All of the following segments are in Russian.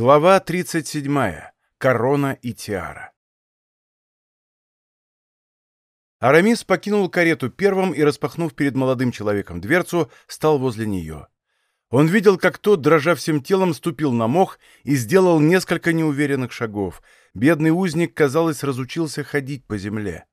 Глава 37. Корона и тиара. Арамис покинул карету первым и, распахнув перед молодым человеком дверцу, стал возле нее. Он видел, как тот, дрожа всем телом, ступил на мох и сделал несколько неуверенных шагов. Бедный узник, казалось, разучился ходить по земле.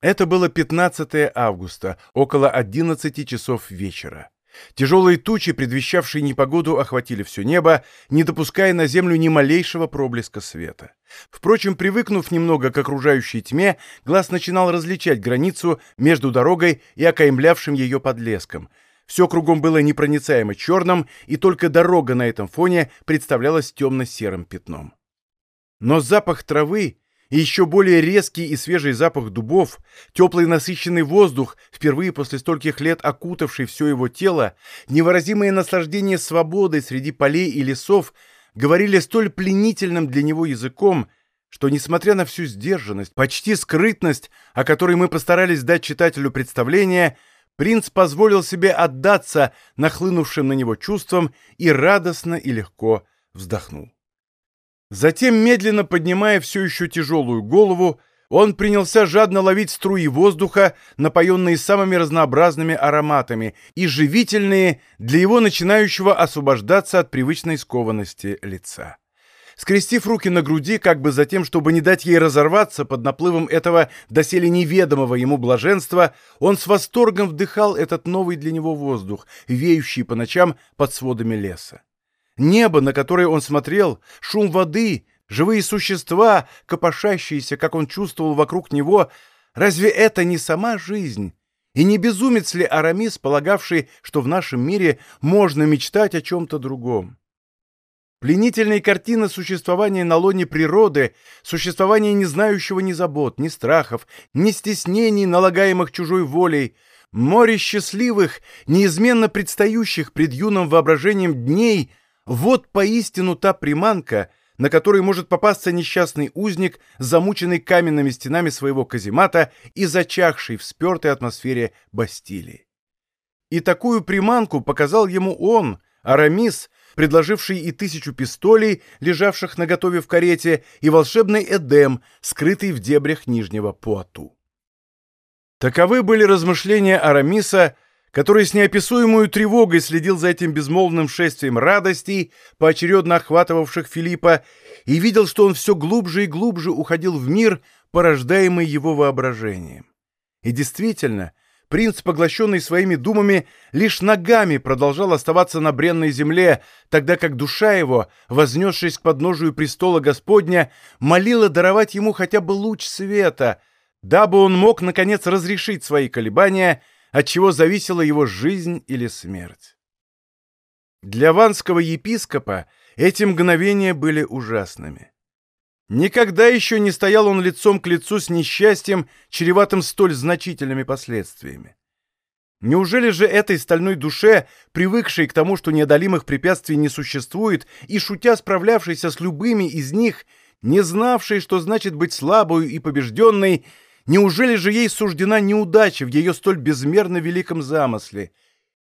Это было 15 августа, около 11 часов вечера. Тяжелые тучи, предвещавшие непогоду, охватили все небо, не допуская на землю ни малейшего проблеска света. Впрочем, привыкнув немного к окружающей тьме, глаз начинал различать границу между дорогой и окаймлявшим ее подлеском. Все кругом было непроницаемо черным, и только дорога на этом фоне представлялась темно-серым пятном. Но запах травы и еще более резкий и свежий запах дубов, теплый насыщенный воздух, впервые после стольких лет окутавший все его тело, невыразимое наслаждение свободой среди полей и лесов говорили столь пленительным для него языком, что, несмотря на всю сдержанность, почти скрытность, о которой мы постарались дать читателю представление, принц позволил себе отдаться нахлынувшим на него чувствам и радостно и легко вздохнул. Затем, медленно поднимая все еще тяжелую голову, он принялся жадно ловить струи воздуха, напоенные самыми разнообразными ароматами и живительные для его начинающего освобождаться от привычной скованности лица. Скрестив руки на груди, как бы за тем, чтобы не дать ей разорваться под наплывом этого доселе неведомого ему блаженства, он с восторгом вдыхал этот новый для него воздух, веющий по ночам под сводами леса. Небо, на которое он смотрел, шум воды, живые существа, копошащиеся, как он чувствовал вокруг него, разве это не сама жизнь? И не безумец ли Арамис, полагавший, что в нашем мире можно мечтать о чем-то другом? Пленительная картина существования на лоне природы, существования не знающего ни забот, ни страхов, ни стеснений, налагаемых чужой волей, море счастливых, неизменно предстающих пред юным воображением дней — вот поистину та приманка, на которой может попасться несчастный узник, замученный каменными стенами своего каземата и зачахший в спертой атмосфере Бастилии. И такую приманку показал ему он, Арамис, предложивший и тысячу пистолей, лежавших наготове в карете, и волшебный Эдем, скрытый в дебрях Нижнего Пуату. Таковы были размышления Арамиса, который с неописуемой тревогой следил за этим безмолвным шествием радостей, поочередно охватывавших Филиппа, и видел, что он все глубже и глубже уходил в мир, порождаемый его воображением. И действительно, принц, поглощенный своими думами, лишь ногами продолжал оставаться на бренной земле, тогда как душа его, вознесшись к подножию престола Господня, молила даровать ему хотя бы луч света, дабы он мог, наконец, разрешить свои колебания — от чего зависела его жизнь или смерть. Для ванского епископа эти мгновения были ужасными. Никогда еще не стоял он лицом к лицу с несчастьем, чреватым столь значительными последствиями. Неужели же этой стальной душе, привыкшей к тому, что неодолимых препятствий не существует, и шутя справлявшейся с любыми из них, не знавшей, что значит быть слабою и побежденной, Неужели же ей суждена неудача в ее столь безмерно великом замысле?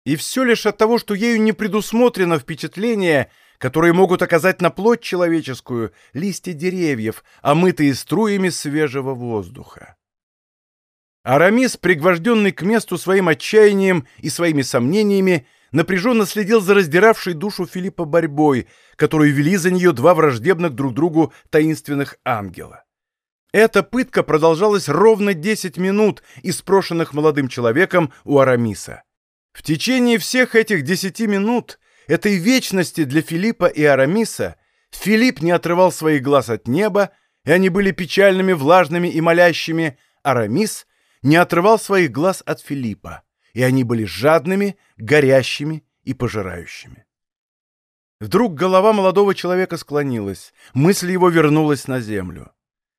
И все лишь от того, что ею не предусмотрено впечатление, которые могут оказать на плоть человеческую листья деревьев, омытые струями свежего воздуха. Арамис, пригвожденный к месту своим отчаянием и своими сомнениями, напряженно следил за раздиравшей душу Филиппа борьбой, которую вели за нее два враждебных друг другу таинственных ангела. Эта пытка продолжалась ровно 10 минут, испрошенных молодым человеком у Арамиса. В течение всех этих 10 минут, этой вечности для Филиппа и Арамиса, Филипп не отрывал своих глаз от неба, и они были печальными, влажными и молящими, Арамис не отрывал своих глаз от Филиппа, и они были жадными, горящими и пожирающими. Вдруг голова молодого человека склонилась, мысль его вернулась на землю.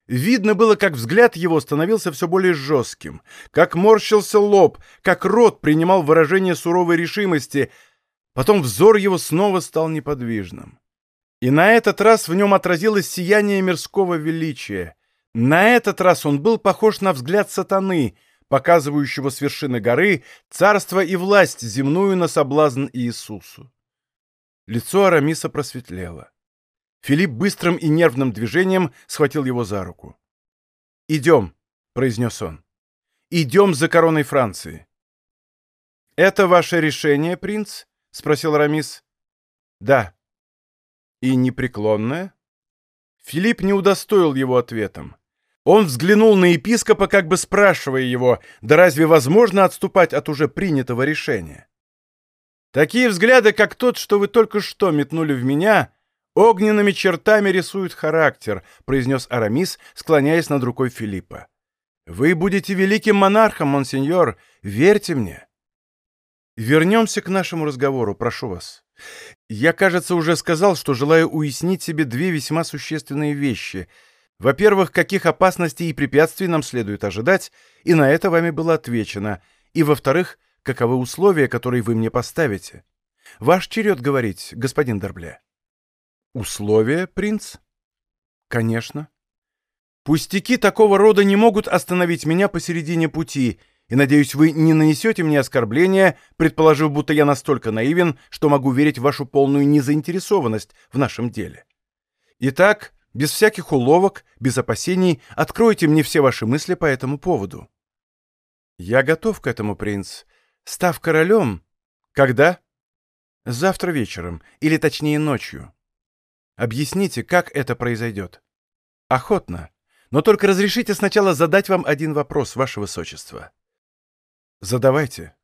Видно было, как взгляд его становился все более жестким, как морщился лоб, как рот принимал выражение суровой решимости. Потом взор его снова стал неподвижным. И на этот раз в нем отразилось сияние мирского величия. На этот раз он был похож на взгляд сатаны, показывающего с вершины горы царство и власть земную на соблазн Иисусу. Лицо Арамиса просветлело. Филипп быстрым и нервным движением схватил его за руку. «Идем», — произнес он. «Идем за короной Франции». «Это ваше решение, принц?» — спросил Рамис. «Да». «И непреклонное?» Филипп не удостоил его ответом. Он взглянул на епископа, как бы спрашивая его, да разве возможно отступать от уже принятого решения? Такие взгляды, как тот, что вы только что метнули в меня, огненными чертами рисуют характер, произнес Арамис, склоняясь над рукой Филиппа. Вы будете великим монархом, монсеньор, верьте мне. Вернемся к нашему разговору, прошу вас. Я, кажется, уже сказал, что желаю уяснить себе две весьма существенные вещи — во-первых, каких опасностей и препятствий нам следует ожидать, и на это вами было отвечено. И во-вторых, каковы условия, которые вы мне поставите. Ваш черед говорить, господин Дорбле. Условия, принц? Конечно. Пустяки такого рода не могут остановить меня посередине пути, и, надеюсь, вы не нанесете мне оскорбления, предположив, будто я настолько наивен, что могу верить в вашу полную незаинтересованность в нашем деле. Итак, без всяких уловок, без опасений, откройте мне все ваши мысли по этому поводу. Я готов к этому, принц. Став королем... Когда? Завтра вечером, или точнее ночью. Объясните, как это произойдет. Охотно. Но только разрешите сначала задать вам один вопрос, ваше высочество. Задавайте.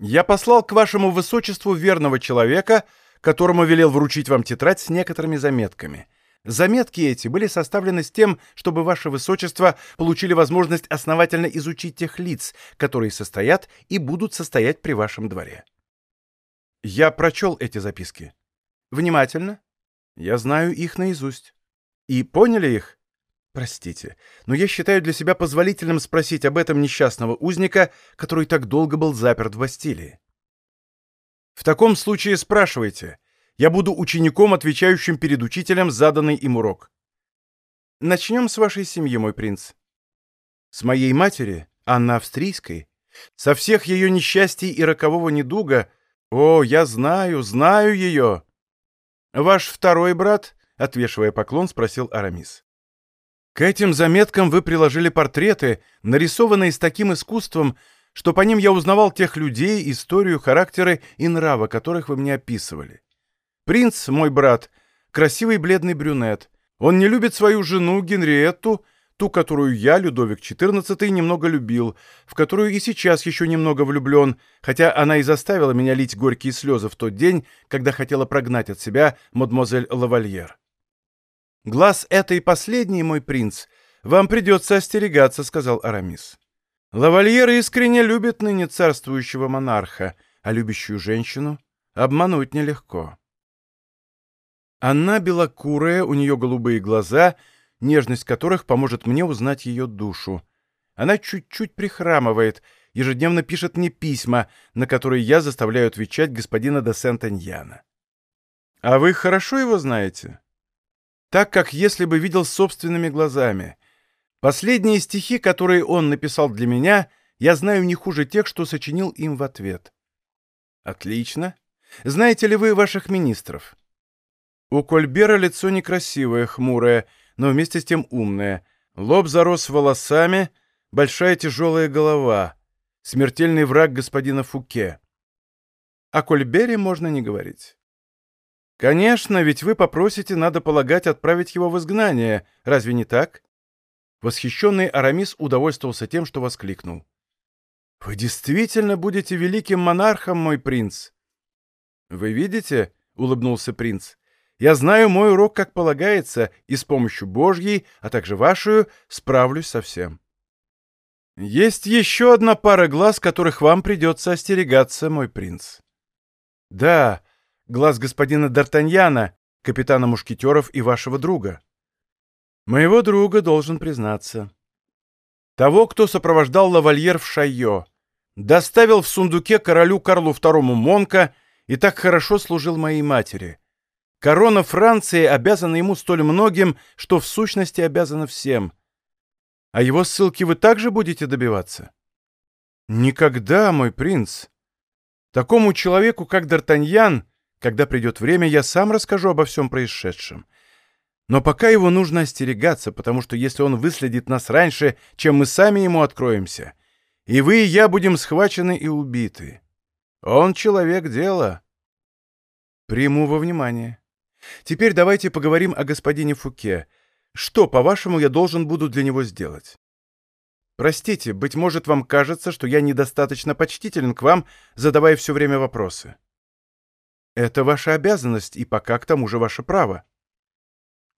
Я послал к вашему высочеству верного человека, которому велел вручить вам тетрадь с некоторыми заметками — Заметки эти были составлены с тем, чтобы ваше высочество получили возможность основательно изучить тех лиц, которые состоят и будут состоять при вашем дворе. Я прочел эти записки. Внимательно. Я знаю их наизусть. И поняли их? Простите, но я считаю для себя позволительным спросить об этом несчастного узника, который так долго был заперт в Бастилии. В таком случае спрашивайте, я буду учеником, отвечающим перед учителем заданный им урок. Начнем с вашей семьи, мой принц. С моей матери, Анны Австрийской, со всех ее несчастий и рокового недуга. О, я знаю, знаю ее. Ваш второй брат, отвешивая поклон, спросил Арамис. К этим заметкам вы приложили портреты, нарисованные с таким искусством, что по ним я узнавал тех людей, историю, характеры и нравы, которых вы мне описывали. Принц, мой брат, красивый бледный брюнет. Он не любит свою жену Генриетту, ту, которую я, Людовик XIV, немного любил, в которую и сейчас еще немного влюблен, хотя она и заставила меня лить горькие слезы в тот день, когда хотела прогнать от себя мадемуазель Лавальер. «Глаз этой последней, мой принц, вам придется остерегаться», — сказал Арамис. «Лавальер искренне любит ныне царствующего монарха, а любящую женщину обмануть нелегко». Она белокурая, у нее голубые глаза, нежность которых поможет мне узнать ее душу. Она чуть-чуть прихрамывает, ежедневно пишет мне письма, на которые я заставляю отвечать господина де Сент-Аньяна. А вы хорошо его знаете? Так, как если бы видел собственными глазами. Последние стихи, которые он написал для меня, я знаю не хуже тех, что сочинил им в ответ. Отлично. Знаете ли вы ваших министров? У Кольбера лицо некрасивое, хмурое, но вместе с тем умное. Лоб зарос волосами, большая тяжелая голова. Смертельный враг господина Фуке. О Кольбере можно не говорить. Конечно, ведь вы попросите, надо полагать, отправить его в изгнание. Разве не так? Восхищенный Арамис удовольствовался тем, что воскликнул. «Вы действительно будете великим монархом, мой принц!» «Вы видите?» — улыбнулся принц. Я знаю мой урок, как полагается, и с помощью Божьей, а также вашу, справлюсь со всем. Есть еще одна пара глаз, которых вам придется остерегаться, мой принц. Да, глаз господина Д'Артаньяна, капитана мушкетеров и вашего друга. Моего друга, должен признаться. Того, кто сопровождал лавальер в Шайо, доставил в сундуке королю Карлу II Монка и так хорошо служил моей матери — Корона Франции обязана ему столь многим, что в сущности обязана всем. А его ссылки вы также будете добиваться? Никогда, мой принц. Такому человеку, как Д'Артаньян, Когда придет время, я сам расскажу обо всем происшедшем. Но пока его нужно остерегаться, потому что если он выследит нас раньше, чем мы сами ему откроемся, и вы, и я будем схвачены и убиты. Он человек дела. Приму во внимание. Теперь давайте поговорим о господине Фуке. Что, по-вашему, я должен буду для него сделать? Простите, быть может, вам кажется, что я недостаточно почтителен к вам, задавая все время вопросы. Это ваша обязанность и пока к тому же ваше право.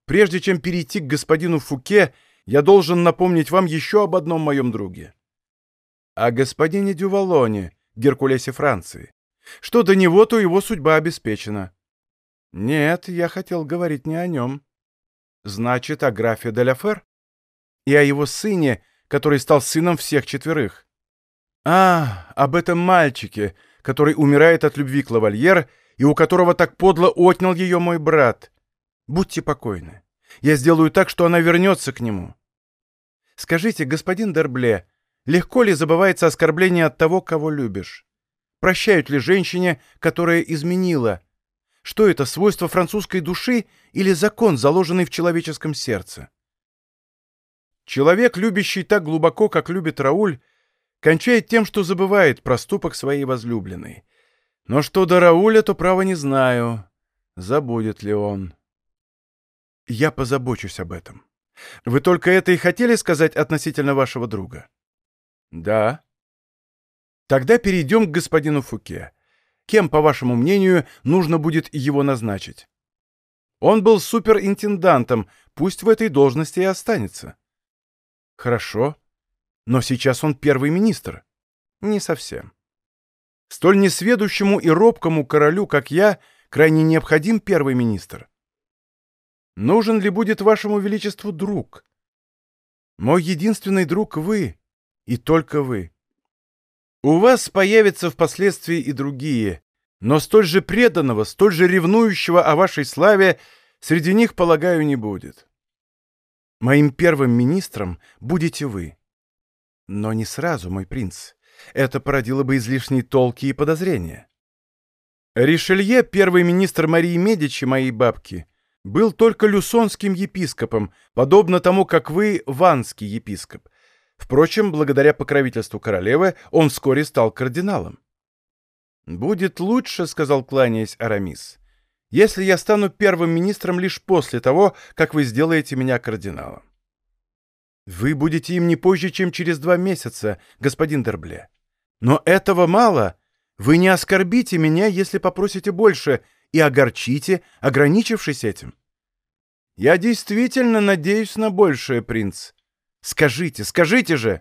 Прежде чем перейти к господину Фуке, я должен напомнить вам еще об одном моем друге. О господине Дювалоне, Геркулесе Франции. Что до него, то его судьба обеспечена. Нет, я хотел говорить не о нем. Значит, о графе де Ляфер? И о его сыне, который стал сыном всех четверых. А, об этом мальчике, который умирает от любви к лавальер и у которого так подло отнял ее мой брат. Будьте покойны. Я сделаю так, что она вернется к нему. Скажите, господин Дербле, легко ли забывается оскорбление от того, кого любишь? Прощают ли женщине, которая изменила? Что это, свойство французской души или закон, заложенный в человеческом сердце? Человек, любящий так глубоко, как любит Рауль, кончает тем, что забывает проступок своей возлюбленной. Но что до Рауля, то право не знаю, забудет ли он. Я позабочусь об этом. Вы только это и хотели сказать относительно вашего друга? Да. Тогда перейдем к господину Фуке. Кем, по вашему мнению, нужно будет его назначить? Он был суперинтендантом, пусть в этой должности и останется. Хорошо. Но сейчас он первый министр. Не совсем. Столь несведущему и робкому королю, как я, крайне необходим первый министр. Нужен ли будет вашему величеству друг? Мой единственный друг вы, и только вы. У вас появятся впоследствии и другие, но столь же преданного, столь же ревнующего о вашей славе среди них, полагаю, не будет. Моим первым министром будете вы. Но не сразу, мой принц. Это породило бы излишние толки и подозрения. Ришелье, первый министр Марии Медичи, моей бабки, был только люсонским епископом, подобно тому, как вы ванский епископ. Впрочем, благодаря покровительству королевы, он вскоре стал кардиналом. «Будет лучше», — сказал, кланяясь Арамис, — «если я стану первым министром лишь после того, как вы сделаете меня кардиналом». «Вы будете им не позже, чем через два месяца, господин Дербле. Но этого мало. Вы не оскорбите меня, если попросите больше, и огорчите, ограничившись этим. Я действительно надеюсь на большее, принц. Скажите, скажите же!»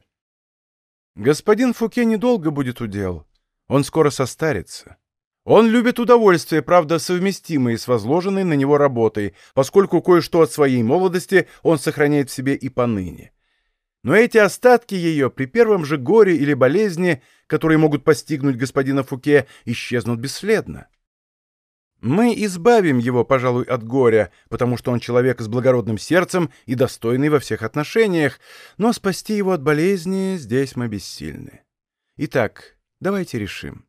Господин Фуке недолго будет удел. Он скоро состарится. Он любит удовольствия, правда, совместимые с возложенной на него работой, поскольку кое-что от своей молодости он сохраняет в себе и поныне. Но эти остатки ее при первом же горе или болезни, которые могут постигнуть господина Фуке, исчезнут бесследно. Мы избавим его, пожалуй, от горя, потому что он человек с благородным сердцем и достойный во всех отношениях, но спасти его от болезни здесь мы бессильны. Итак, давайте решим.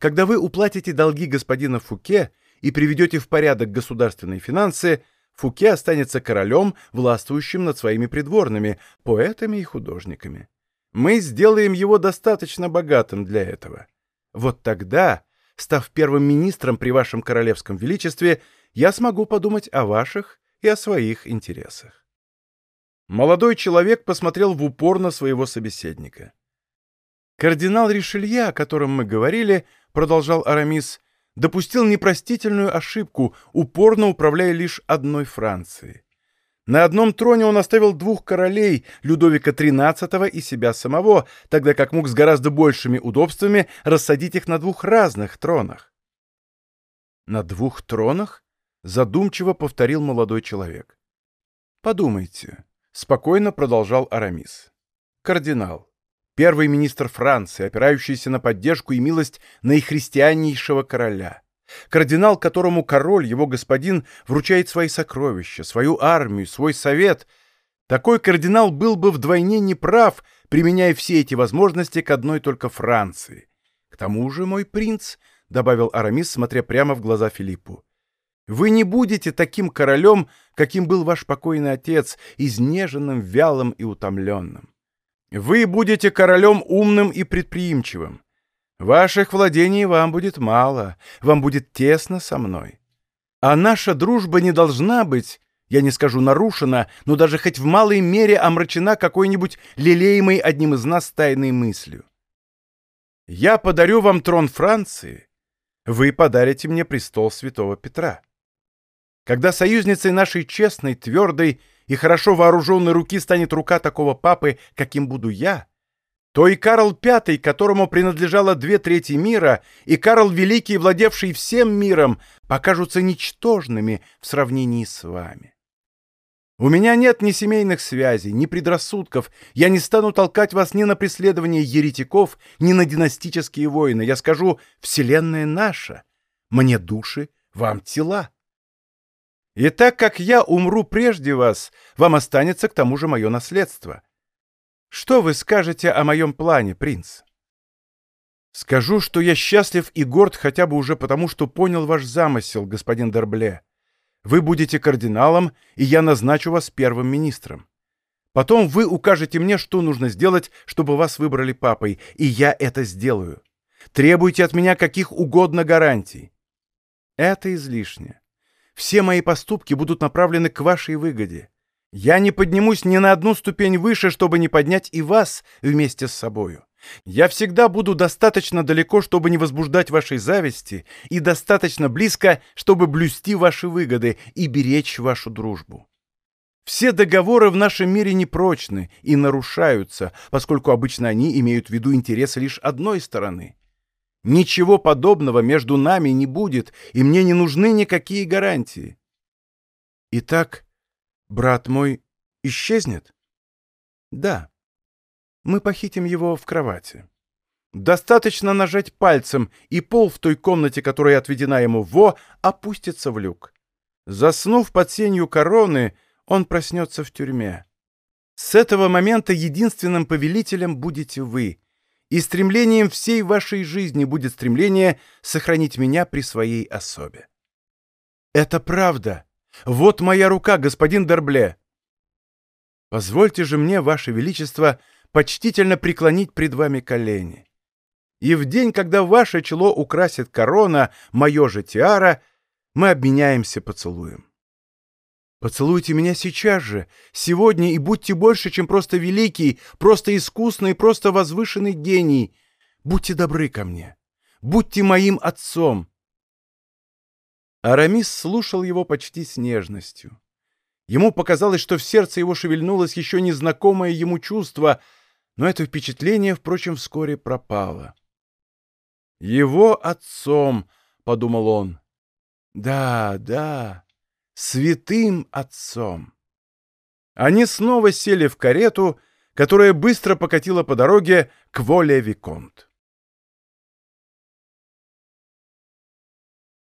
Когда вы уплатите долги господина Фуке и приведете в порядок государственные финансы, Фуке останется королем, властвующим над своими придворными, поэтами и художниками. Мы сделаем его достаточно богатым для этого. Вот тогда, став первым министром при вашем королевском величестве, я смогу подумать о ваших и о своих интересах. Молодой человек посмотрел в упор на своего собеседника. Кардинал Ришелье, о котором мы говорили, продолжал Арамис, допустил непростительную ошибку, упорно управляя лишь одной Францией. На одном троне он оставил двух королей, Людовика XIII и себя самого, тогда как мог с гораздо большими удобствами рассадить их на двух разных тронах. «На двух тронах?» — задумчиво повторил молодой человек. «Подумайте», — спокойно продолжал Арамис. «Кардинал, первый министр Франции, опирающийся на поддержку и милость наихристианнейшего короля. Кардинал, которому король, его господин, вручает свои сокровища, свою армию, свой совет. Такой кардинал был бы вдвойне неправ, применяя все эти возможности к одной только Франции. К тому же, мой принц, добавил Арамис, смотря прямо в глаза Филиппу. «Вы не будете таким королем, каким был ваш покойный отец, изнеженным, вялым и утомленным. Вы будете королем умным и предприимчивым. Ваших владений вам будет мало, вам будет тесно со мной. А наша дружба не должна быть, я не скажу нарушена, но даже хоть в малой мере омрачена какой-нибудь лелеемой одним из нас тайной мыслью. Я подарю вам трон Франции, вы подарите мне престол святого Петра. Когда союзницей нашей честной, твердой и хорошо вооруженной руки станет рука такого папы, каким буду я, то и Карл V, которому принадлежало две трети мира, и Карл Великий, владевший всем миром, покажутся ничтожными в сравнении с вами. У меня нет ни семейных связей, ни предрассудков. Я не стану толкать вас ни на преследование еретиков, ни на династические войны. Я скажу «Вселенная наша». Мне души, вам тела. И так как я умру прежде вас, вам останется к тому же мое наследство. Что вы скажете о моем плане, принц? Скажу, что я счастлив и горд хотя бы уже потому, что понял ваш замысел, господин Дербле. Вы будете кардиналом, и я назначу вас первым министром. Потом вы укажете мне, что нужно сделать, чтобы вас выбрали папой, и я это сделаю. Требуйте от меня каких угодно гарантий. Это излишне. Все мои поступки будут направлены к вашей выгоде. Я не поднимусь ни на одну ступень выше, чтобы не поднять и вас вместе с собою. Я всегда буду достаточно далеко, чтобы не возбуждать вашей зависти, и достаточно близко, чтобы блюсти ваши выгоды и беречь вашу дружбу. Все договоры в нашем мире непрочны и нарушаются, поскольку обычно они имеют в виду интересы лишь одной стороны. Ничего подобного между нами не будет, и мне не нужны никакие гарантии. Итак, брат мой исчезнет? Да мы похитим его в кровати. Достаточно нажать пальцем, и пол в той комнате, которая отведена ему во, опустится в люк. Заснув под сенью короны, он проснется в тюрьме. С этого момента единственным повелителем будете вы, и стремлением всей вашей жизни будет стремление сохранить меня при своей особе. Это правда. Вот моя рука, господин Дербле. Позвольте же мне, ваше величество, — почтительно преклонить пред вами колени. И в день, когда ваше чело украсит корона, мое же тиара, мы обменяемся поцелуем. Поцелуйте меня сейчас же, сегодня, и будьте больше, чем просто великий, просто искусный, просто возвышенный гений. Будьте добры ко мне. Будьте моим отцом. Арамис слушал его почти с нежностью. Ему показалось, что в сердце его шевельнулось еще незнакомое ему чувство — но это впечатление, впрочем, вскоре пропало. «Его отцом», — подумал он. «Да, да, святым отцом». Они снова сели в карету, которая быстро покатила по дороге к воле Виконт.